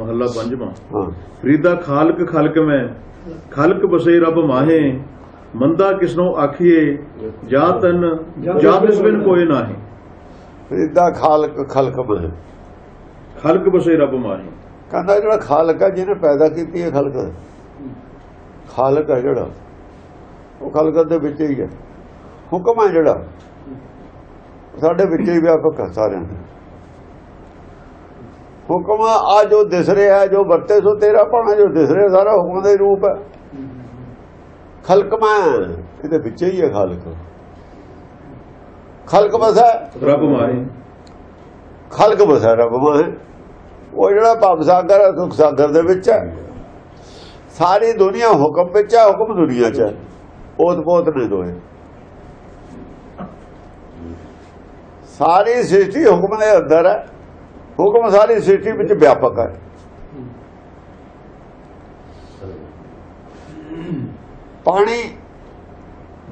ਮਹੱਲਾ ਪੰਜਵਾਂ। ਫਰੀਦਾ ਖਾਲਕ ਖਲਕ ਮੈਂ। ਖਲਕ ਬਸੇ ਰੱਬ ਮਾਹੇ। ਮੰਦਾ ਕਿਸਨੋਂ ਆਖੀਏ? ਜਾ ਤਨ ਜਾ ਤਿਸ ਬਿਨ ਕੋਏ ਨਾਹੀ। ਫਰੀਦਾ ਖਾਲਕ ਖਲਕ ਮੈਂ ਖਲਕ ਬਸੇ ਰੱਬ ਮਾਹੇ। ਕਹਿੰਦਾ ਜਿਹੜਾ ਖਾਲਕ ਹੈ ਜਿਹਨੇ ਪੈਦਾ ਕੀਤੀ ਹੈ ਖਲਕ ਖਾਲਕ ਹੈ ਜਿਹੜਾ। ਉਹ ਖਲਕ ਦੇ ਵਿੱਚ ਹੀ ਹੈ। ਹੁਕਮ ਹੈ ਜਿਹੜਾ। ਸਾਡੇ ਵਿੱਚ ਹੀ ਵਿਆਪਕ ਹੈ ਸਾਰਿਆਂ ਦੇ। ਹੁਕਮ ਆ ਜੋ ਦਿਸ ਰਿਹਾ ਜੋ ਵਰਤੇ ਸੋ ਤੇਰਾ ਭਾਣਾ ਜੋ ਦਿਸ ਰਿਹਾ ਸਾਰਾ ਹੁਕਮ ਦਾ ਰੂਪ ਹੈ। ਖਲਕ ਮੈਂ ਇਹਦੇ ਵਿੱਚ ਹੀ ਹੈ ਖਾਲਕ। ਖਲਕ ਬਸਾ ਰੱਬ ਮਾਹੇ ਖਲਕ ਬਸਾ ਰੱਬ ਮਾਂ ਹੈ ਉਹ ਜਿਹੜਾ ਭਵ ਸਾਗਰ ਹੈ, ਸੁਖ ਸਾਗਰ ਦੇ ਵਿੱਚ ਹੈ। ਸਾਰੀ ਦੁਨੀਆ ਹੁਕਮ ਵਿੱਚ ਹੈ ਹੁਕਮ ਦੁਨੀਆ 'ਚ ਹੈ। ਉਹਤ ਬਹੁਤ ਨੇ ਦੋਏ ਸਾਰੀ ਸ੍ਰਿਸ਼ਟੀ ਹੁਕਮ ਦੇ ਅੰਦਰ ਹੈ। ਹੁਕਮ ਸਾਰੀ ਸ੍ਰਿਸ਼ਟੀ ਵਿੱਚ ਵਿਆਪਕ ਹੈ। ਪਾਣੀ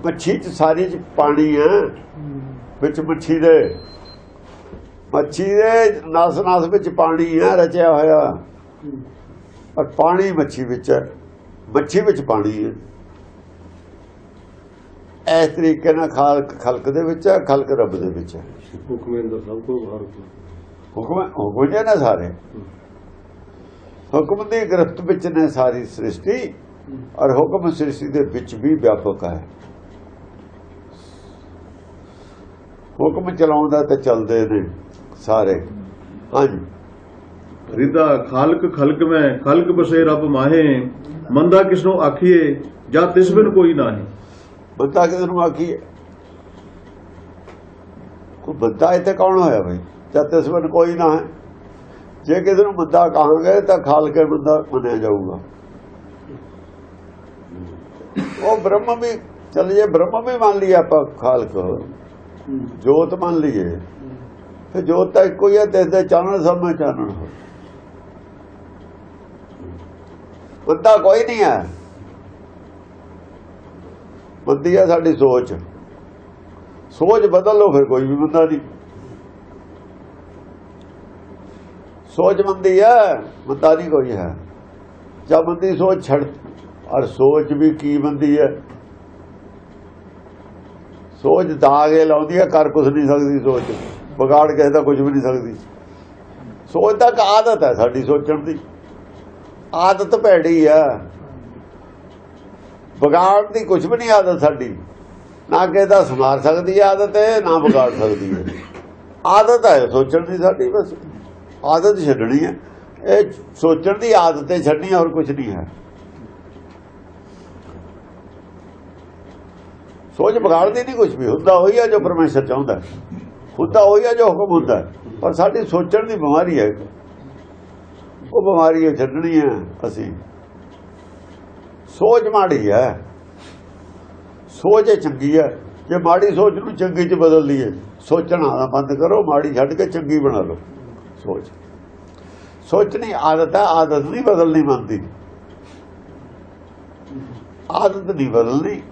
ਮੱਛੀ ਚ ਸਾਰੀ ਚ ਪਾਣੀ ਹੈ। ਵਿੱਚ ਮੱਛੀ ਦੇ ਮੱਛੀ ਦੇ ਨਸ ਨਸ ਵਿੱਚ ਪਾਣੀ ਹੈ, ਰਚਿਆ ਹੋਇਆ। ਪਰ ਪਾਣੀ ਮੱਛੀ ਵਿੱਚ ਹੈ। ਮੱਛੀ ਵਿੱਚ ਪਾਣੀ ਹੈ। ਇਸ ਤਰੀਕੇ ਨਾਲ ਖਾਲਕ ਖਲਕ ਦੇ ਵਿੱਚ ਹੈ, ਖਲਕ ਰੱਬ ਦੇ ਵਿੱਚ ਹੈ। ਹੁਕਮੇ ਅੰਦਰ ਸਭ ਤੋਂ ਬਾਹਰ ਹੁਕਮ ਹੁਕਮ ਜੇ ਨੇ ਸਾਰੇ। ਹੁਕਮ ਦੀ ਗ੍ਰਿਫਤ ਵਿੱਚ ਨੇ ਸਾਰੀ ਸ੍ਰਿਸ਼ਟੀ ਔਰ ਹੁਕਮ ਸ੍ਰਿਸ਼ਟੀ ਦੇ ਵਿੱਚ ਵੀ ਵਿਆਪਕ ਹੈ। ਹੁਕਮ ਚਲਾਉਂਦਾ ਤੇ ਚੱਲਦੇ ਨੇ ਸਾਰੇ। ਹਾਂਜੀ। ਫਰੀਦਾ ਖਾਲਕ ਖਲਕ ਮੈਂ ਖਲਕ ਬਸੇ ਰੱਬ ਮਾਹੇ ਮੰਦਾ ਕਿਸਨੋਂ ਆਖੀਏ ਜਾ ਤਿਸ ਬਿਨ ਕੋਈ ਨਾਹੀ। ਬੰਦਾ ਕਿਸ ਨੂੰ ਆਖੀ ਕੋਈ ਬੰਦਾ ਇੱਥੇ ਕੌਣ ਹੋਇਆ ਬਈ? ਜਦ ਤਸਵਰ ਕੋਈ ਨਾ ਹੈ। ਜੇ ਕਿਸੇ ਨੂੰ ਬੰਦਾ ਕਹਾਂਗੇ ਤਾਂ ਖਾਲ ਕੇ ਬੰਦਾ ਮੰਨਿਆ ਜਾਊਗਾ। ਉਹ ਬ੍ਰਹਮ ਵੀ ਚੱਲ ਜੇ ਬ੍ਰਹਮ ਵੀ ਮੰਨ ਲਈਏ ਆਪਾਂ ਖਾਲਕ ਜੋਤ ਮੰਨ ਲਈਏ। ਤੇ ਜੋਤ ਤਾਂ ਇੱਕੋ ਹੀ ਹੈ ਦਿਸਦੇ ਚਾਨਣ ਸਭ ਮੈਂ ਚਾਨਣ ਹੋ ਬੰਦਾ ਕੋਈ ਨਹੀਂ ਹੈ। ਬੰਦੀ ਹੈ ਸਾਡੀ ਸੋਚ। ਸੋਚ ਬਦਲ ਲਓ, ਫਿਰ ਕੋਈ ਵੀ ਬੰਦਾ ਨਹੀਂ। ਸੋਚ ਮੰਦੀ ਹੈ ਬੰਦਾ ਨਹੀਂ ਕੋਈ ਹੈ। ਜਦ ਬੰਦੀ ਸੋਚ ਛੱਡ ਔਰ ਸੋਚ ਵੀ ਕੀ ਮੰਦੀ ਹੈ? ਸੋਚ ਦਾਗੇ ਲਾਉਂਦੀ ਹੈ ਕਰ ਕੁਝ ਨਹੀਂ ਸਕਦੀ ਸੋਚ। ਵਿਗਾੜ ਕਿਸੇ ਦਾ ਕੁਝ ਵੀ ਨਹੀਂ ਸਕਦੀ। ਸੋਚ ਤਾਂ ਆਦਤ ਹੈ ਸਾਡੀ ਸੋਚਣ ਦੀ। ਆਦਤ ਭੈੜੀ ਹੈ। ਵਿਗਾੜ ਦੀ ਕੁਝ ਵੀ ਨਹੀਂ ਆਦਤ ਸਾਡੀ। ਨਾ ਕਿਸੇ ਦਾ ਸਮਾਰ ਸਕਦੀ ਹੈ ਆਦਤ ਹੈ ਨਾ ਵਿਗਾੜ ਸਕਦੀ ਹੈ। ਆਦਤ ਹੈ ਸੋਚਣ ਦੀ ਸਾਡੀ ਬਸ। ਆਦਤ ਛੱਡਣੀ ਹੈ। ਇਹ ਸੋਚਣ ਦੀ ਆਦਤ ਤੇ ਛੱਡਣੀ ਹੋਰ ਕੁਝ ਨਹੀਂ ਹੈ। ਸੋਚ ਵਿਗਾੜਦੀ ਨਹੀਂ ਕੁਝ ਵੀ। ਹੁੰਦਾ ਹੋਈ ਆ ਜੋ ਪਰਮੇਸ਼ਰ ਚਾਹੁੰਦਾ। ਹੁੰਦਾ ਹੋਈ ਆ ਜੋ ਹੁਕਮ ਹੁੰਦਾ। ਪਰ ਸਾਡੀ ਸੋਚਣ ਦੀ ਬਿਮਾਰੀ ਹੈ। ਉਹ ਬਿਮਾਰੀ ਹੈ ਛੱਡਣੀ ਹੈ ਅਸੀਂ। ਸੋਚ ਮਾੜੀ ਹੈ। ਸੋਚ ਇਹ ਚੰਗੀ ਹੈ। ਜੇ ਮਾੜੀ ਸੋਚ ਨੂੰ ਚੰਗੀ ਚ ਬਦਲ ਲਈਏ ਸੋਚਣਾ ਨਾ ਬੰਦ ਕਰੋ, ਮਾੜੀ ਛੱਡ ਕੇ ਚੰਗੀ ਬਣਾ ਲਓ। ਸੋਚ। ਸੋਚਣੀ ਆਦਤ ਹੈ, ਆਦਤ ਨਹੀਂ ਬਦਲਣੀ ਮੰਨਦੀ ਆਦਤ ਨਹੀਂ ਬਦਲਣੀ।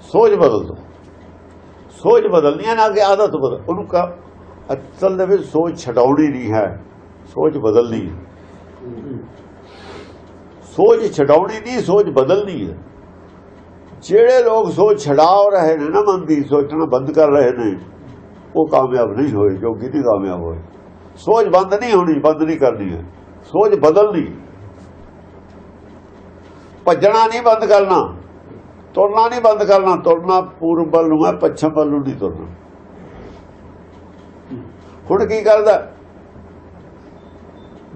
ਸੋਚ ਬਦਲ ਦੋ। ਸੋਚ ਬਦਲਣੀ ਹੈ ਨਾ ਕਿ ਆਦਤ ਬਦਲ। ਉਹਨੂੰ ਕਾ ਅਸਲ ਦੇ ਵਿੱਚ ਸੋਚ ਛਡਾਉਣੀ ਨਹੀਂ ਹੈ। ਸੋਚ ਬਦਲਣੀ ਹੈ। ਸੋਚ ਛਡਾਉਣੀ ਨਹੀਂ, ਸੋਚ ਬਦਲਣੀ ਹੈ। ਜਿਹੜੇ ਲੋਕ ਸੋਚ ਛਡਾਉ ਰਹੇ ਨੇ ਨਾ ਮਨ ਸੋਚਣਾ ਬੰਦ ਕਰ ਰਹੇ ਨੇ। ਉਹ ਕਾਮਯਾਬ ਨਹੀਂ ਹੋਏ ਕਿਉਂਕਿ ਨਹੀਂ ਕਾਮਯਾਬ ਹੋਏ। ਸੋਚ ਬੰਦ ਨਹੀਂ ਹੋਣੀ, ਬੰਦ ਨਹੀਂ ਕਰਨੀ ਹੈ। ਸੋਚ ਬਦਲਣੀ। ਭੱਜਣਾ ਨਹੀਂ ਬੰਦ ਕਰਨਾ। ਤੁਰਨਾ ਨਹੀਂ ਬੰਦ ਕਰਨਾ। ਤੁਰਨਾ ਪੂਰਬ ਵੱਲ ਨੂੰ ਹੈ, ਪੱਛਮ ਵੱਲ ਨੂੰ ਨਹੀਂ ਤੁਰਨਾ। ਹੁਣ ਕੀ ਕਰਦਾ?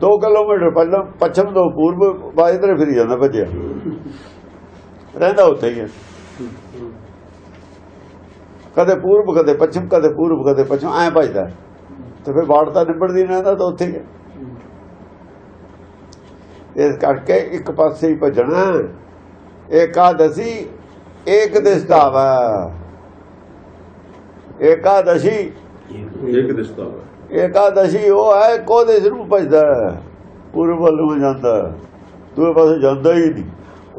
2 ਕਿਲੋਮੀਟਰ ਪਹਿਲਾਂ ਪੱਛਮ ਤੋਂ ਪੂਰਬ ਬਾਜਰੇ ਫਿਰ ਜਾਂਦਾ ਭੱਜਿਆ। ਰਹਿੰਦਾ ਉੱਥੇ ਹੀ ਹੈ। ਕਦੇ ਪੂਰਬ ਕਦੇ ਪੱਛਮ ਕਦੇ ਪੂਰਬ ਕਦੇ ਪੱਛਮ ਐ ਭਜਦਾ। ਤੇ ਫਿਰ ਬਾੜ ਤਾਂ ਨਿਬੜਦੀ ਰਹਿੰਦਾ ਤਾਂ ਉੱਥੇ ਹੀ ਇਸ ਕਰਕੇ ਇੱਕ ਪਾਸੇ ਹੀ ਭਜਣਾ ਏਕਾਦਸ਼ੀ ਏਕ ਦਿਸਤਾਵਾ ਏਕਾਦਸ਼ੀ ਇੱਕ ਦਿਸਤਾ ਵਾ ਏਕਾਦਸ਼ੀ ਉਹ ਹੈ ਕੋ ਦੇਸ਼ ਨੂੰ ਭਜਦਾ ਪੂਰਬ ਵੱਲ ਨੂੰ ਜਾਂਦਾ। ਦੂਏ ਪਾਸੇ ਜਾਂਦਾ ਹੀ ਨਹੀਂ।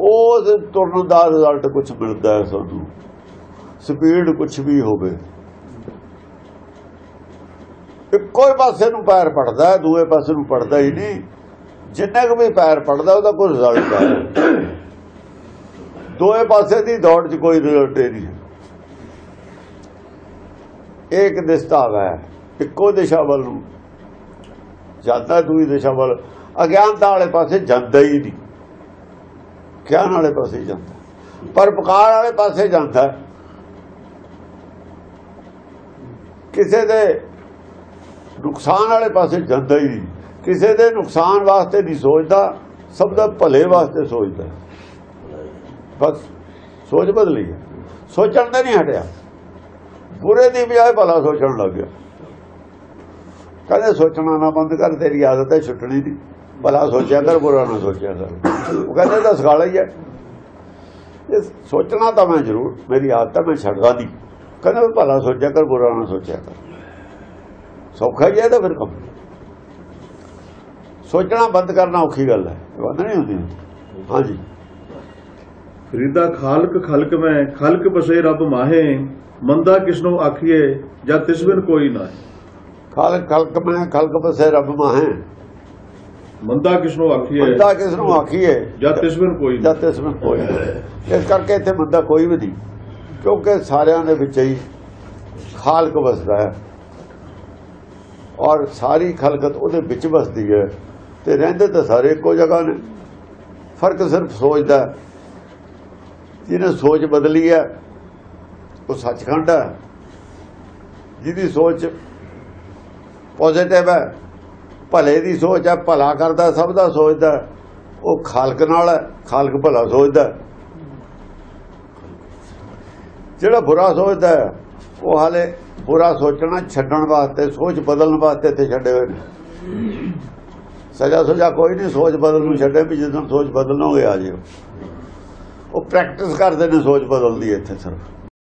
ਉਸ ਤੁਰਨ ਦਾ ਰਿਜ਼ਲਟ ਕੁਝ ਮਿਲਦਾ ਹੈ ਸਾਨੂੰ। ਸਪੀਡ ਕੁਝ ਵੀ ਹੋਵੇ। ਇੱਕੋ ਹੀ ਪਾਸੇ ਨੂੰ ਪੈਰ ਪੜਦਾ ਦੂਏ ਪਾਸੇ ਨੂੰ ਪੜਦਾ ਹੀ ਨਹੀਂ। ਜਿੰਨਾ ਕੁ ਵੀ ਪੈਰ ਪੜਦਾ, ਉਹਦਾ ਕੋਈ ਰਿਜ਼ਲਟ ਹੈ ਦੋਏ ਪਾਸੇ ਦੀ ਦੌੜ 'ਚ ਕੋਈ ਰਿਜ਼ਲਟ ਨਹੀਂ। ਹੈ ਇੱਕ ਦਿਸਤਾ ਹੈ, ਇੱਕੋ ਦਿਸ਼ਾ ਵੱਲ ਨੂੰ। ਜਾਂਦਾ ਦੂਈ ਦਿਸ਼ਾ ਵੱਲ। ਅਗਿਆਨਤਾ ਵਾਲੇ ਪਾਸੇ ਜਾਂਦਾ ਹੀ ਨਹੀਂ। ਗਿਆਨ ਵਾਲੇ ਪਾਸੇ ਜਾਂਦਾ। ਪਰ ਪਕਾਰ ਵਾਲੇ ਪਾਸੇ ਜਾਂਦਾ ਹੈ। ਕਿਸੇ ਦੇ ਨੁਕਸਾਨ ਵਾਲੇ ਪਾਸੇ ਜਾਂਦਾ ਹੀ ਨਹੀਂ। ਕਿਸੇ ਦੇ ਨੁਕਸਾਨ ਵਾਸਤੇ ਨਹੀਂ ਸੋਚਦਾ, ਸਭ ਦਾ ਭਲੇ ਵਾਸਤੇ ਸੋਚਦਾ। ਬਸ, ਸੋਚ ਬਦਲੀ ਹੈ। ਸੋਚਣ ਤੇ ਨਹੀਂ ਹਟਿਆ। ਬੁਰੇ ਦੀ ਬਜਾਏ ਭਲਾ ਸੋਚਣ ਲੱਗ ਗਿਆ। ਕਹਿੰਦੇ, ਸੋਚਣਾ ਨਾ ਬੰਦ ਕਰ, ਤੇਰੀ ਆਦਤ ਹੈ ਛੁੱਟਣੀ ਦੀ। ਭਲਾ ਸੋਚਿਆ ਕਰ, ਬੁਰਾ ਨਾ ਸੋਚਿਆ ਕਰ। ਉਹ ਕਹਿੰਦੇ ਤਾਂ ਸਗਾਲਾ ਹੀ ਹੈ। ਇਹ ਸੋਚਣਾ ਤਾਂ ਮੈਂ ਜ਼ਰੂਰ, ਮੇਰੀ ਆਦਤ ਹੈ, ਮੈਂ ਛੱਡਦਾ ਨਹੀਂ। ਕਹਿੰਦੇ ਵੀ ਭਲਾ ਸੋਚਿਆ ਕਰ ਬੁਰਾ ਨਾ ਸੋਚਿਆ ਕਰ। ਸੌਖਾ ਹੀ ਹੈ ਤਾਂ ਫਿਰ ਕੰਮ। ਸੋਚਣਾ ਬੰਦ ਕਰਨਾ ਔਖੀ ਗੱਲ ਹੈ। ਬੰਦ ਨਹੀਂ ਹੁੰਦੀ। ਹਾਂਜੀ। ਫਰੀਦਾ ਖਾਲਕ ਖਲਕ ਮੈਂ ਖਲਕ ਬਸੇ ਰੱਬ ਮਾਹੇ ਮੰਦਾ ਕਿਸਨੋਂ ਆਖੀਏ ਜਾਂ ਤਿਸ ਬਿਨ ਕੋਈ ਨਾ ਖਾਲਕ ਖਲਕ ਮੈਂ ਖਲਕ ਬਸੇ ਰੱਬ ਮਾਹੇ। ਮੰਦਾ ਕਿਸਨੋਂ ਆਖੀਏ ਬੰਦਾ ਕਿਸ ਨੂੰ ਆਖੀਏ ਜਾਂ ਤਿਸ ਬਿਨ ਕੋਈ ਨਾ ਜਦ ਇਸ ਵਿੱਚ ਕੋਈ। ਇਸ ਕਰਕੇ ਇੱਥੇ ਬੰਦਾ ਕੋਈ ਵੀ ਨਹੀਂ। ਕਿਉਂਕਿ ਸਾਰਿਆਂ ਦੇ ਵਿੱਚ ਹੀ ਖਾਲਕ ਵਸਦਾ ਹੈ। ਔਰ ਸਾਰੀ ਖਲਕਤ ਉਹਦੇ ਵਿੱਚ ਵਸਦੀ ਹੈ ਤੇ ਰਹਿੰਦੇ ਤਾਂ ਸਾਰੇ ਇੱਕੋ ਜਗ੍ਹਾ ਨੇ। ਫ਼ਰਕ ਸਿਰਫ ਸੋਚਦਾ ਜਿਹਨੇ ਸੋਚ ਬਦਲੀ ਹੈ, ਉਹ ਸੱਚਖੰਡ ਹੈ। ਜਿਹਦੀ ਸੋਚ ਪੋਜ਼ਿਟਿਵ ਹੈ, ਭਲੇ ਦੀ ਸੋਚ ਹੈ, ਭਲਾ ਕਰਦਾ, ਸਭ ਦਾ ਸੋਚਦਾ ਉਹ ਖਾਲਕ ਨਾਲ ਹੈ, ਖਾਲਕ ਭਲਾ ਸੋਚਦਾ ਜਿਹੜਾ ਬੁਰਾ ਸੋਚਦਾ ਹੈ, ਉਹ ਹਾਲੇ ਬੁਰਾ ਸੋਚਣਾ ਛੱਡਣ ਵਾਸਤੇ ਸੋਚ ਬਦਲਣ ਵਾਸਤੇ ਤੇ ਛੱਡੇ ਹੋਏ ਨੇ। ਸਜ਼ਾ ਸਜਾ ਕੋਈ ਨਹੀਂ ਸੋਚ ਬਦਲ ਨੂੰ ਛੱਡੇ ਵੀ ਜਦੋਂ ਸੋਚ ਬਦਲਣੋਗੇ ਆ ਜਿਓ। ਉਹ ਪ੍ਰੈਕਟਿਸ ਕਰਦੇ ਨੇ ਸੋਚ ਬਦਲਦੀ ਇੱਥੇ ਸਿਰਫ।